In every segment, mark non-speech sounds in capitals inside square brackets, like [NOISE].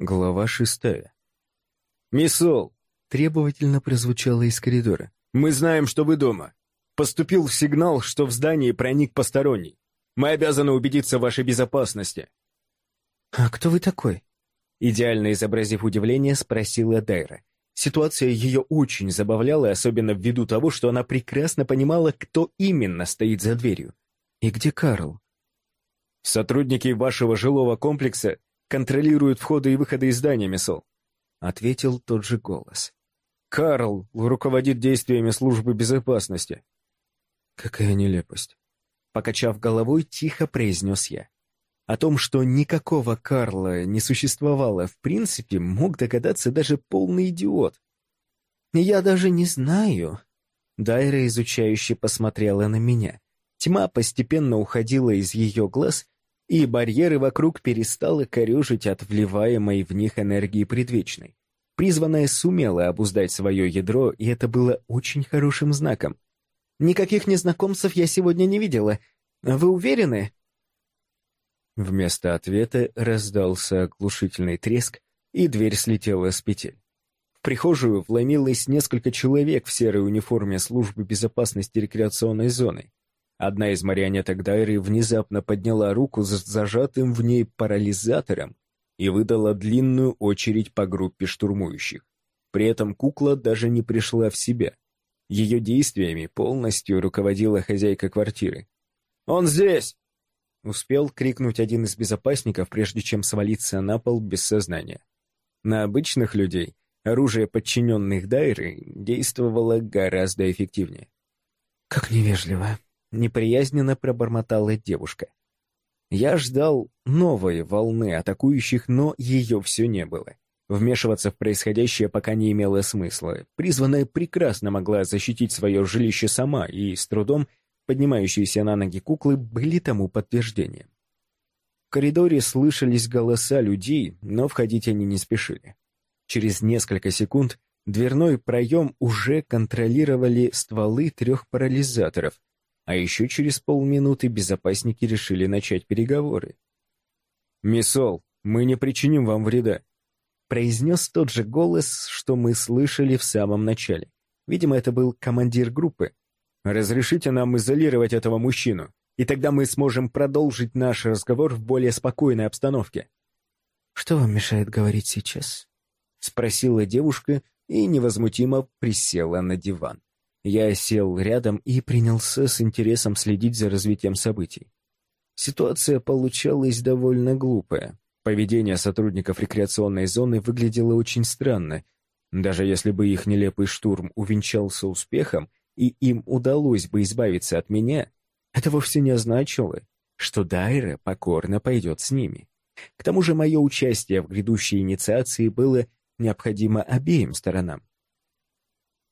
Глава шестая. «Миссол!» — требовательно прозвучало из коридора. «Мы знаем, что вы дома. Поступил сигнал, что в здании проник посторонний. Мы обязаны убедиться в вашей безопасности». «А кто вы такой?» Идеально изобразив удивление, спросила Дайра. Ситуация ее очень забавляла, особенно ввиду того, что она прекрасно понимала, кто именно стоит за дверью. «И где Карл?» «Сотрудники вашего жилого комплекса контролируют входы и выходы из здания, Миссол», — ответил тот же голос. «Карл руководит действиями службы безопасности». «Какая нелепость!» Покачав головой, тихо произнес я. О том, что никакого Карла не существовало в принципе, мог догадаться даже полный идиот. «Я даже не знаю». Дайра изучающе посмотрела на меня. Тьма постепенно уходила из ее глаз, и барьеры вокруг перестала корежить от вливаемой в них энергии предвечной. Призванная сумела обуздать свое ядро, и это было очень хорошим знаком. «Никаких незнакомцев я сегодня не видела. Вы уверены?» Вместо ответа раздался оглушительный треск, и дверь слетела с петель. В прихожую вломилось несколько человек в серой униформе службы безопасности рекреационной зоны. Одна из марионеток Дайры внезапно подняла руку с зажатым в ней парализатором и выдала длинную очередь по группе штурмующих. При этом кукла даже не пришла в себя. Ее действиями полностью руководила хозяйка квартиры. «Он здесь!» Успел крикнуть один из безопасников, прежде чем свалиться на пол без сознания. На обычных людей оружие подчиненных Дайры действовало гораздо эффективнее. «Как невежливо», неприязненно пробормотала девушка. Я ждал новой волны атакующих, но ее все не было. Вмешиваться в происходящее пока не имело смысла. Призванная прекрасно могла защитить свое жилище сама, и с трудом поднимающиеся на ноги куклы были тому подтверждением. В коридоре слышались голоса людей, но входить они не спешили. Через несколько секунд дверной проем уже контролировали стволы трех парализаторов, а еще через полминуты безопасники решили начать переговоры. «Миссол, мы не причиним вам вреда», — произнес тот же голос, что мы слышали в самом начале. Видимо, это был командир группы. «Разрешите нам изолировать этого мужчину, и тогда мы сможем продолжить наш разговор в более спокойной обстановке». «Что вам мешает говорить сейчас?» — спросила девушка и невозмутимо присела на диван. Я сел рядом и принялся с интересом следить за развитием событий. Ситуация получалась довольно глупая. Поведение сотрудников рекреационной зоны выглядело очень странно. Даже если бы их нелепый штурм увенчался успехом, и им удалось бы избавиться от меня, это вовсе не означало, что Дайра покорно пойдет с ними. К тому же мое участие в грядущей инициации было необходимо обеим сторонам.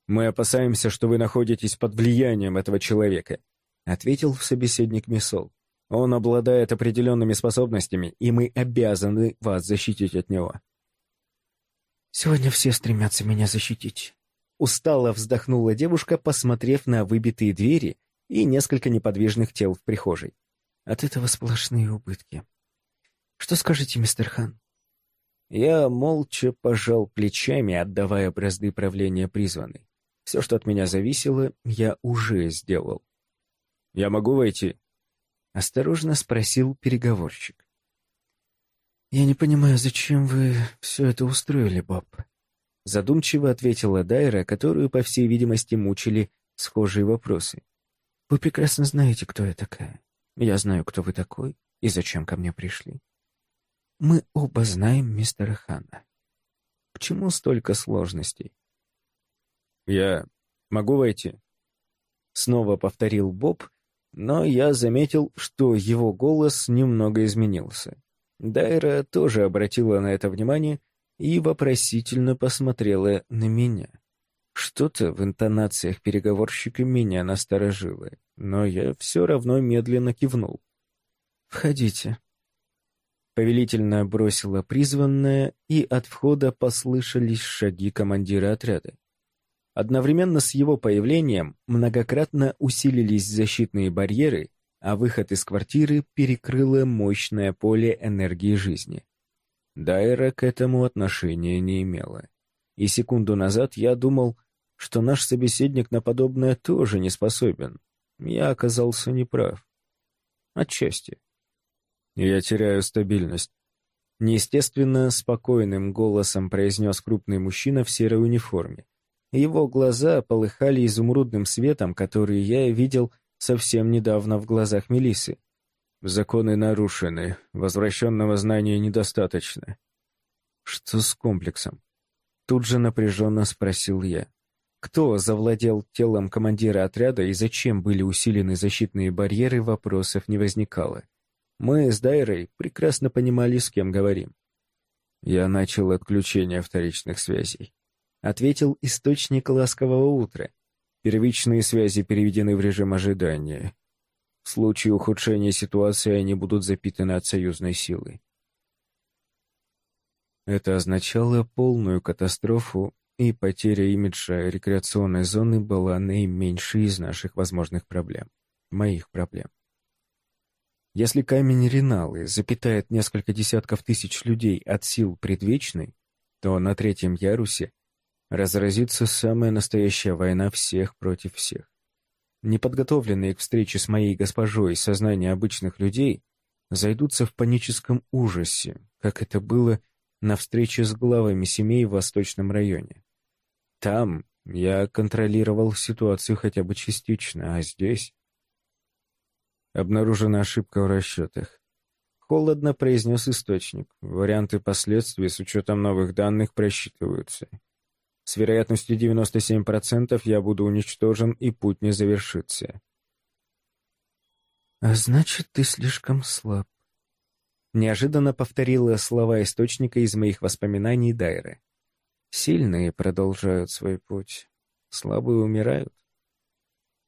«Мы опасаемся, что вы находитесь под влиянием этого человека», ответил собеседник Мисол. «Он обладает определенными способностями, и мы обязаны вас защитить от него». «Сегодня все стремятся меня защитить». Устало вздохнула девушка, посмотрев на выбитые двери и несколько неподвижных тел в прихожей. «От этого сплошные убытки. Что скажете, мистер Хан?» Я молча пожал плечами, отдавая бразды правления призванной. Все, что от меня зависело, я уже сделал. «Я могу войти?» — осторожно спросил переговорщик. «Я не понимаю, зачем вы все это устроили, Боб?» Задумчиво ответила Дайра, которую, по всей видимости, мучили схожие вопросы. «Вы прекрасно знаете, кто я такая. Я знаю, кто вы такой и зачем ко мне пришли. Мы оба знаем мистера Хана. К чему столько сложностей? «Я могу войти?» Снова повторил Боб, но я заметил, что его голос немного изменился. Дайра тоже обратила на это внимание и вопросительно посмотрела на меня. Что-то в интонациях переговорщика меня насторожило, но я все равно медленно кивнул. «Входите», повелительно бросила призванная, и от входа послышались шаги командира отряда. Одновременно с его появлением многократно усилились защитные барьеры, а выход из квартиры перекрыло мощное поле энергии жизни. Дайра к этому отношения не имела. И секунду назад я думал, что наш собеседник на подобное тоже не способен. Я оказался неправ. Отчасти. Я теряю стабильность. Неестественно спокойным голосом произнес крупный мужчина в серой униформе. Его глаза полыхали изумрудным светом, который я видел совсем недавно в глазах Мелисы. Законы нарушены, возвращенного знания недостаточно. Что с комплексом? Тут же напряженно спросил я. Кто завладел телом командира отряда и зачем были усилены защитные барьеры, вопросов не возникало. Мы с Дайрой прекрасно понимали, с кем говорим. Я начал отключение вторичных связей. Ответил источник ласкового утра. Первичные связи переведены в режим ожидания. В случае ухудшения ситуации они будут запитаны от союзной силы. Это означало полную катастрофу, и потеря имиджа рекреационной зоны была наименьшей из наших возможных проблем. Моих проблем. Если камень Риналы запитает несколько десятков тысяч людей от сил предвечной, то на третьем ярусе разразится самая настоящая война всех против всех. Неподготовленные к встрече с моей госпожой сознания обычных людей зайдутся в паническом ужасе, как это было на встрече с главами семей в Восточном районе. Там я контролировал ситуацию хотя бы частично, а здесь... Обнаружена ошибка в расчетах. Холодно произнес источник. Варианты последствий с учетом новых данных просчитываются. С вероятностью 97% я буду уничтожен, и путь не завершится. «А значит, ты слишком слаб», — неожиданно повторила слова источника из моих воспоминаний Дайры. «Сильные продолжают свой путь, слабые умирают».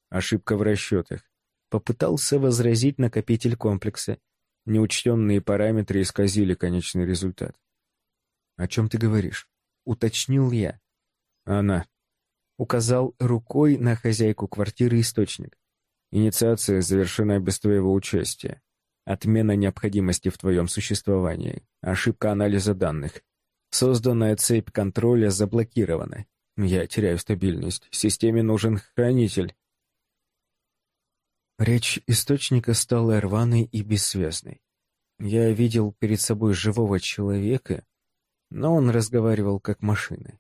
Ошибка в расчетах. Попытался возразить накопитель комплекса. Неучтенные параметры исказили конечный результат. «О чем ты говоришь?» — уточнил я. «Она». Указал рукой на хозяйку квартиры источник. «Инициация завершена без твоего участия. Отмена необходимости в твоем существовании. Ошибка анализа данных. Созданная цепь контроля заблокирована. Я теряю стабильность. Системе нужен хранитель. Речь источника стала рваной и бессвязной. Я видел перед собой живого человека, но он разговаривал как машина.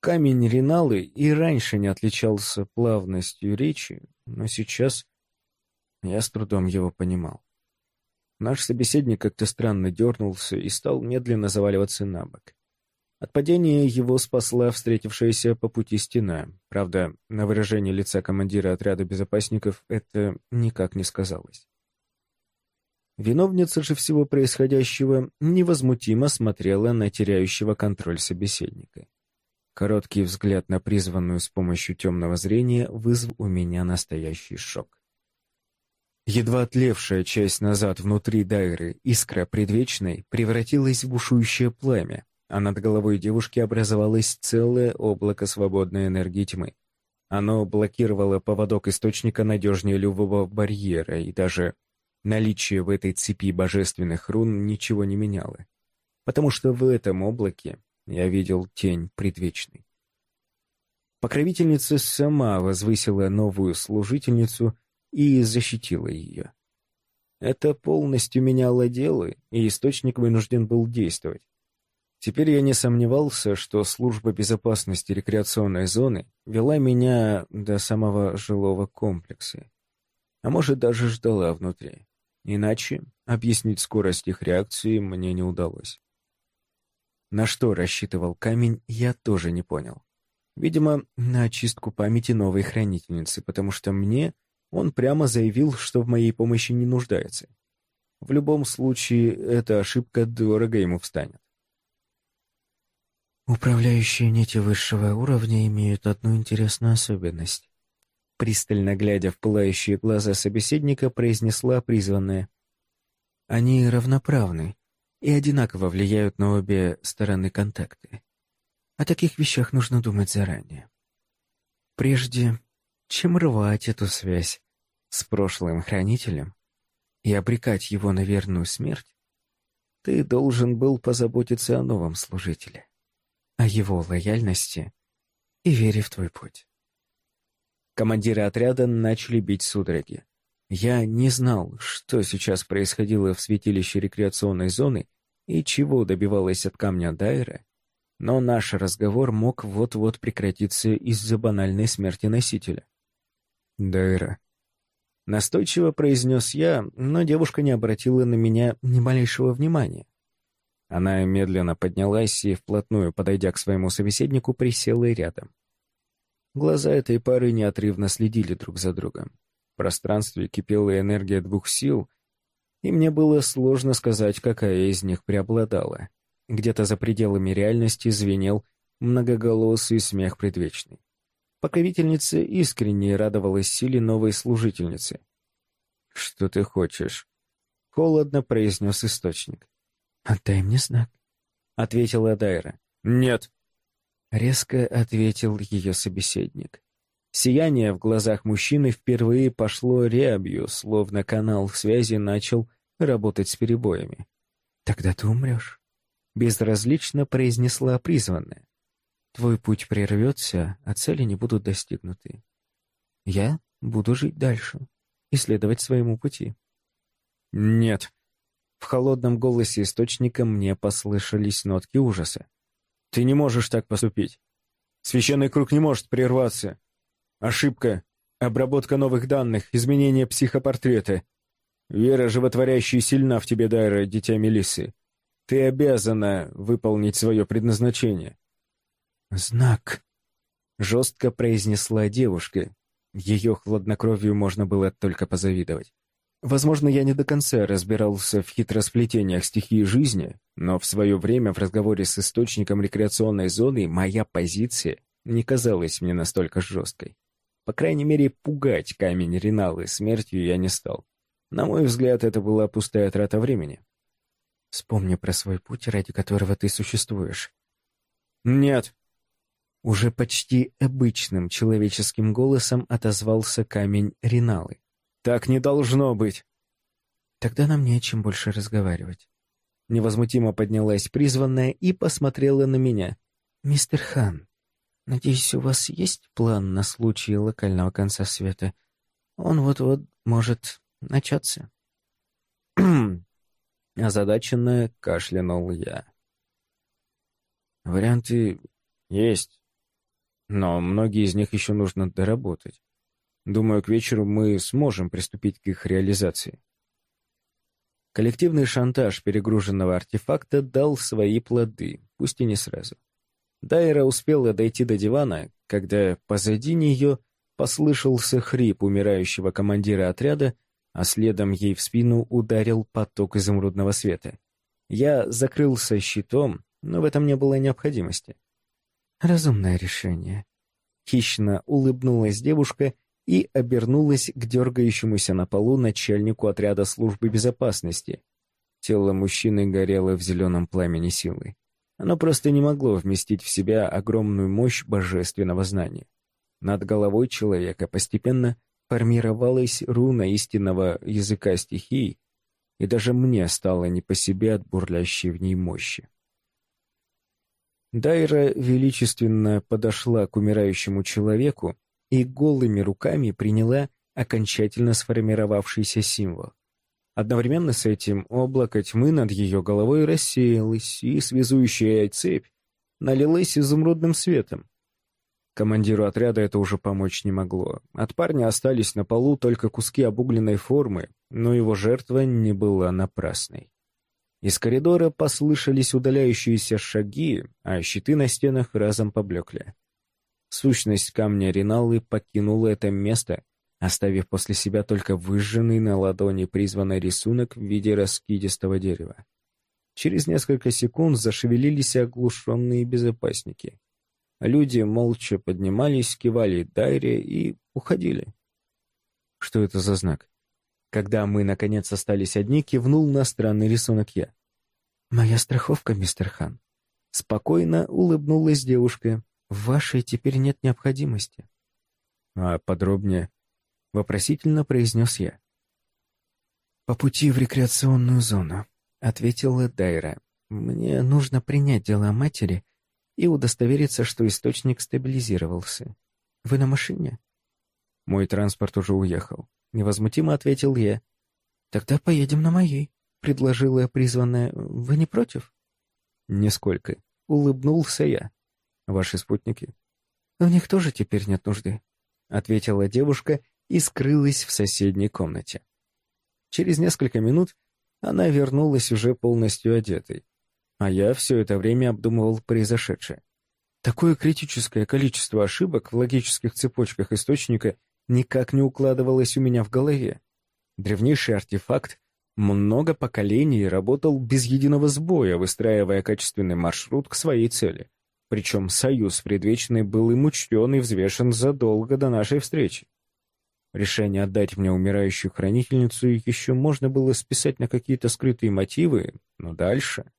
Камень Риналы и раньше не отличался плавностью речи, но сейчас я с трудом его понимал. Наш собеседник как-то странно дернулся и стал медленно заваливаться на бок. От падения его спасла встретившаяся по пути стена. Правда, на выражении лица командира отряда безопасников это никак не сказалось. Виновница же всего происходящего невозмутимо смотрела на теряющего контроль собеседника. Короткий взгляд на призванную с помощью темного зрения вызвал у меня настоящий шок. Едва отлевшая часть назад внутри дайры искра предвечной превратилась в бушующее пламя, а над головой девушки образовалось целое облако свободной энергии тьмы. Оно блокировало поводок источника надежнее любого барьера, и даже наличие в этой цепи божественных рун ничего не меняло. Потому что в этом облаке я видел тень предвечной. Покровительница сама возвысила новую служительницу и защитила ее. Это полностью меняло дело, и источник вынужден был действовать. Теперь я не сомневался, что служба безопасности рекреационной зоны вела меня до самого жилого комплекса. А может, даже ждала внутри. Иначе объяснить скорость их реакции мне не удалось. На что рассчитывал камень, я тоже не понял. Видимо, на очистку памяти новой хранительницы, потому что мне он прямо заявил, что в моей помощи не нуждается. В любом случае, эта ошибка дорого ему встанет. Управляющие нити высшего уровня имеют одну интересную особенность. Пристально глядя в пылающие глаза собеседника, произнесла призванная. Они равноправны и одинаково влияют на обе стороны контакта. О таких вещах нужно думать заранее. Прежде чем рвать эту связь с прошлым хранителем и обрекать его на верную смерть, Ты должен был позаботиться о новом служителе, о его лояльности и вере в твой путь. Командиры отряда начали бить судороги. Я не знал, что сейчас происходило в святилище рекреационной зоны и чего добивалась от камня Дайра, но наш разговор мог вот-вот прекратиться из-за банальной смерти носителя. Дайра. Настойчиво произнес я, но девушка не обратила на меня ни малейшего внимания. Она медленно поднялась и, вплотную подойдя к своему собеседнику, присела рядом. Глаза этой пары неотрывно следили друг за другом. Пространстве кипела энергия двух сил, и мне было сложно сказать, какая из них преобладала. Где-то за пределами реальности звенел многоголосый смех предвечный. Покровительница искренне радовалась силе новой служительницы. «Что ты хочешь?» — холодно произнес источник. «Отдай мне знак», — ответила Дайра. «Нет», Резко ответил ее собеседник. Сияние в глазах мужчины впервые пошло рябью, словно канал связи начал работать с перебоями. «Тогда ты умрешь», — безразлично произнесла призванная. «Твой путь прервется, а цели не будут достигнуты. Я буду жить дальше, исследовать своему пути». «Нет». В холодном голосе источника мне послышались нотки ужаса. Ты не можешь так поступить. Священный круг не может прерваться. Ошибка, обработка новых данных, изменение психопортрета. Вера животворящая сильна в тебе, Дайра, дитя Мелиссы. Ты обязана выполнить свое предназначение. «Знак», — жестко произнесла девушка. Ее хладнокровию можно было только позавидовать. Возможно, я не до конца разбирался в хитросплетениях стихии жизни, но в свое время в разговоре с источником рекреационной зоны моя позиция не казалась мне настолько жесткой. По крайней мере, пугать камень Риналы смертью я не стал. На мой взгляд, это была пустая трата времени. Вспомни про свой путь, ради которого ты существуешь. Нет. Уже почти обычным человеческим голосом отозвался камень Риналы. Так не должно быть. Тогда нам не о чем больше разговаривать. Невозмутимо поднялась призванная и посмотрела на меня. «Мистер Хан, надеюсь, у вас есть план на случай локального конца света? Он вот-вот может начаться». [CLEARS THROAT] Озадаченно кашлянул я. Варианты есть, но многие из них еще нужно доработать. Думаю, к вечеру мы сможем приступить к их реализации. Коллективный шантаж перегруженного артефакта дал свои плоды, пусть и не сразу. Дайра успела дойти до дивана, когда позади нее послышался хрип умирающего командира отряда, а следом ей в спину ударил поток изумрудного света. Я закрылся щитом, но в этом не было необходимости. «Разумное решение», — хищно улыбнулась девушка и обернулась к дергающемуся на полу начальнику отряда службы безопасности. Тело мужчины горело в зеленом пламени силы. Оно просто не могло вместить в себя огромную мощь божественного знания. Над головой человека постепенно формировалась руна истинного языка стихий, и даже мне стало не по себе от бурлящей в ней мощи. Дайра величественно подошла к умирающему человеку и голыми руками приняла окончательно сформировавшийся символ. Одновременно с этим облако тьмы над ее головой рассеялось, и связующая цепь налилась изумрудным светом. Командиру отряда это уже помочь не могло. От парня остались на полу только куски обугленной формы, но его жертва не была напрасной. Из коридора послышались удаляющиеся шаги, а щиты на стенах разом поблекли. Сущность камня Риналы покинула это место, оставив после себя только выжженный на ладони призванный рисунок в виде раскидистого дерева. Через несколько секунд зашевелились оглушенные безопасники. Люди молча поднимались, кивали Дайре и уходили. Что это за знак? Когда мы, наконец, остались одни, кивнул на странный рисунок я. «Моя страховка, мистер Хан». Спокойно улыбнулась девушка, в вашей теперь нет необходимости. А подробнее? Вопросительно произнес я. По пути в рекреационную зону. — ответила Дайра. «Мне нужно принять дела матери и удостовериться, что источник стабилизировался. Вы на машине?» «Мой транспорт уже уехал», — невозмутимо ответил я. «Тогда поедем на моей», — предложила призванная. «Вы не против?» «Нисколько», — улыбнулся я. «Ваши спутники?» «В них тоже теперь нет нужды», — ответила девушка и скрылась в соседней комнате. Через несколько минут она вернулась уже полностью одетой, а я все это время обдумывал произошедшее. Такое критическое количество ошибок в логических цепочках источника никак не укладывалось у меня в голове. Древнейший артефакт много поколений работал без единого сбоя, выстраивая качественный маршрут к своей цели. Причем союз предвечный был им учтен и взвешен задолго до нашей встречи. Решение отдать мне умирающую хранительницу еще можно было списать на какие-то скрытые мотивы, но дальше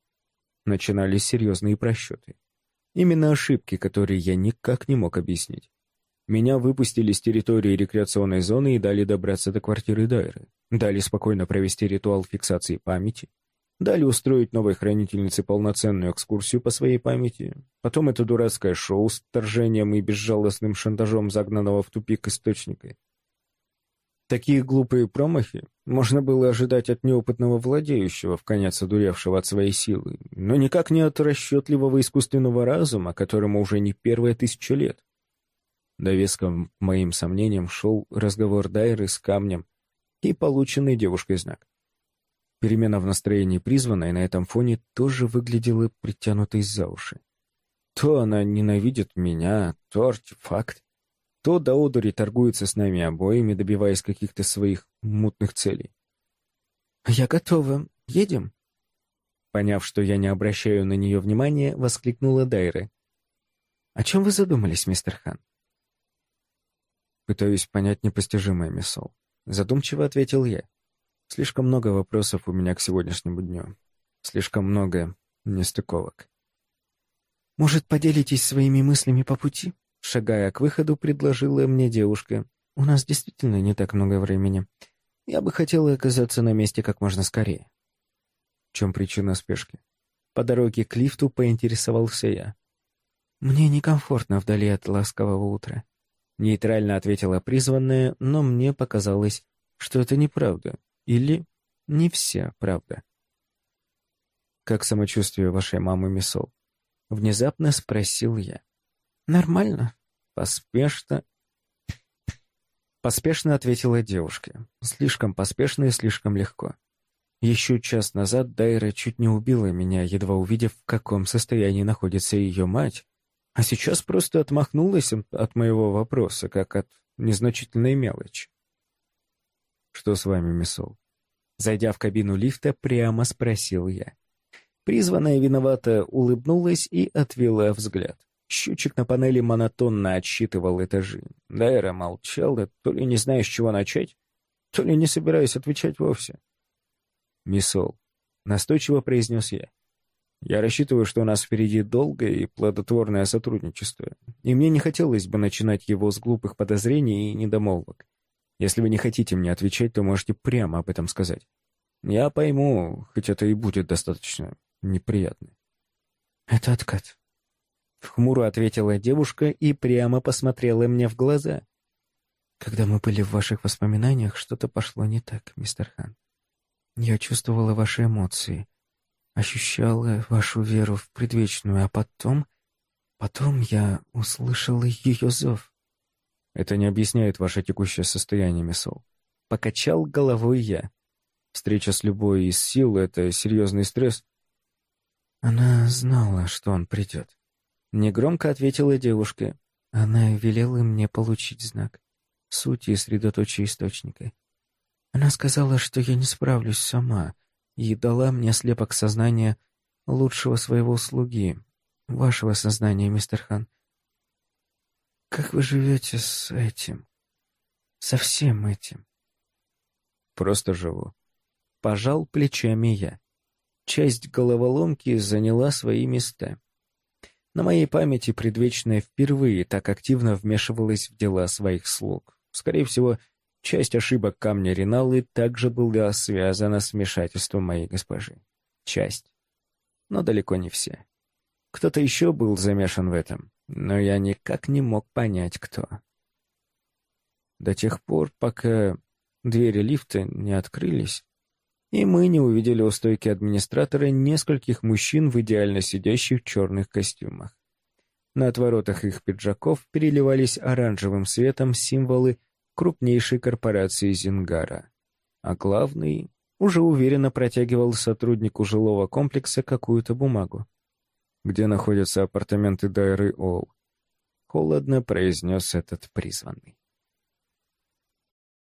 начинались серьезные просчеты. Именно ошибки, которые я никак не мог объяснить. Меня выпустили с территории рекреационной зоны и дали добраться до квартиры Дайры. Дали спокойно провести ритуал фиксации памяти. Дали устроить новой хранительнице полноценную экскурсию по своей памяти. Потом это дурацкое шоу с вторжением и безжалостным шантажом загнанного в тупик источника. Такие глупые промахи можно было ожидать от неопытного владеющего, в конец одуревшего от своей силы, но никак не от расчетливого искусственного разума, которому уже не первая тысяча лет. Довеском моим сомнениям шел разговор Дайры с камнем и полученный девушкой знак. Перемена в настроении призванной на этом фоне тоже выглядела притянутой за уши. То она ненавидит меня, то артефакт, то до одури торгуется с нами обоими, добиваясь каких-то своих мутных целей. «Я готова. Едем?» Поняв, что я не обращаю на нее внимания, воскликнула Дайра. «О чем вы задумались, мистер Хан?» Пытаюсь понять непостижимое, Миссол. Задумчиво ответил я. Слишком много вопросов у меня к сегодняшнему дню. Слишком много нестыковок. «Может, поделитесь своими мыслями по пути?» Шагая к выходу, предложила мне девушка. «У нас действительно не так много времени. Я бы хотела оказаться на месте как можно скорее». В чем причина спешки? По дороге к лифту поинтересовался я. «Мне некомфортно вдали от ласкового утра», — нейтрально ответила призванная, но мне показалось, что это неправда. Или не вся правда. «Как самочувствие вашей мамы, Мисол?» Внезапно спросил я. «Нормально», — поспешно... Поспешно ответила девушка. Слишком поспешно и слишком легко. Еще час назад Дайра чуть не убила меня, едва увидев, в каком состоянии находится ее мать, а сейчас просто отмахнулась от моего вопроса, как от незначительной мелочи. «Что с вами, Мисол?» Зайдя в кабину лифта, прямо спросил я. Призванная виновата улыбнулась и отвела взгляд. Счетчик на панели монотонно отсчитывал этажи. Дайра молчала, то ли не зная, с чего начать, то ли не собираясь отвечать вовсе. «Миссол», — настойчиво произнес я, — «я рассчитываю, что у нас впереди долгое и плодотворное сотрудничество, и мне не хотелось бы начинать его с глупых подозрений и недомолвок. Если вы не хотите мне отвечать, то можете прямо об этом сказать. Я пойму, хоть это и будет достаточно неприятно». «Это откат», Хмуро ответила девушка и прямо посмотрела мне в глаза. «Когда мы были в ваших воспоминаниях, что-то пошло не так, мистер Хан. Я чувствовала ваши эмоции, ощущала вашу веру в предвечную, а потом... Потом я услышала ее зов». «Это не объясняет ваше текущее состояние, Мисол». Покачал головой я. Встреча с любой из сил — это серьезный стресс. Она знала, что он придет. Негромко ответила девушка. Она велела мне получить знак, суть и средоточие источника. Она сказала, что я не справлюсь сама, и дала мне слепок сознания лучшего своего слуги, вашего сознания, мистер Хан. Как вы живете с этим? Со всем этим? Просто живу. Пожал плечами я. Часть головоломки заняла свои места. На моей памяти предвечная впервые так активно вмешивалась в дела своих слуг. Скорее всего, часть ошибок камня Риналы также была связана с вмешательством моей госпожи. часть. Но далеко не все. Кто-то еще был замешан в этом, но я никак не мог понять, кто. До тех пор, пока двери лифта не открылись, и мы не увидели у стойки администратора нескольких мужчин в идеально сидящих черных костюмах. На отворотах их пиджаков переливались оранжевым светом символы крупнейшей корпорации Зингара, а главный уже уверенно протягивал сотруднику жилого комплекса какую-то бумагу. «Где находятся апартаменты Дайры Ол?» Холодно произнес этот призванный.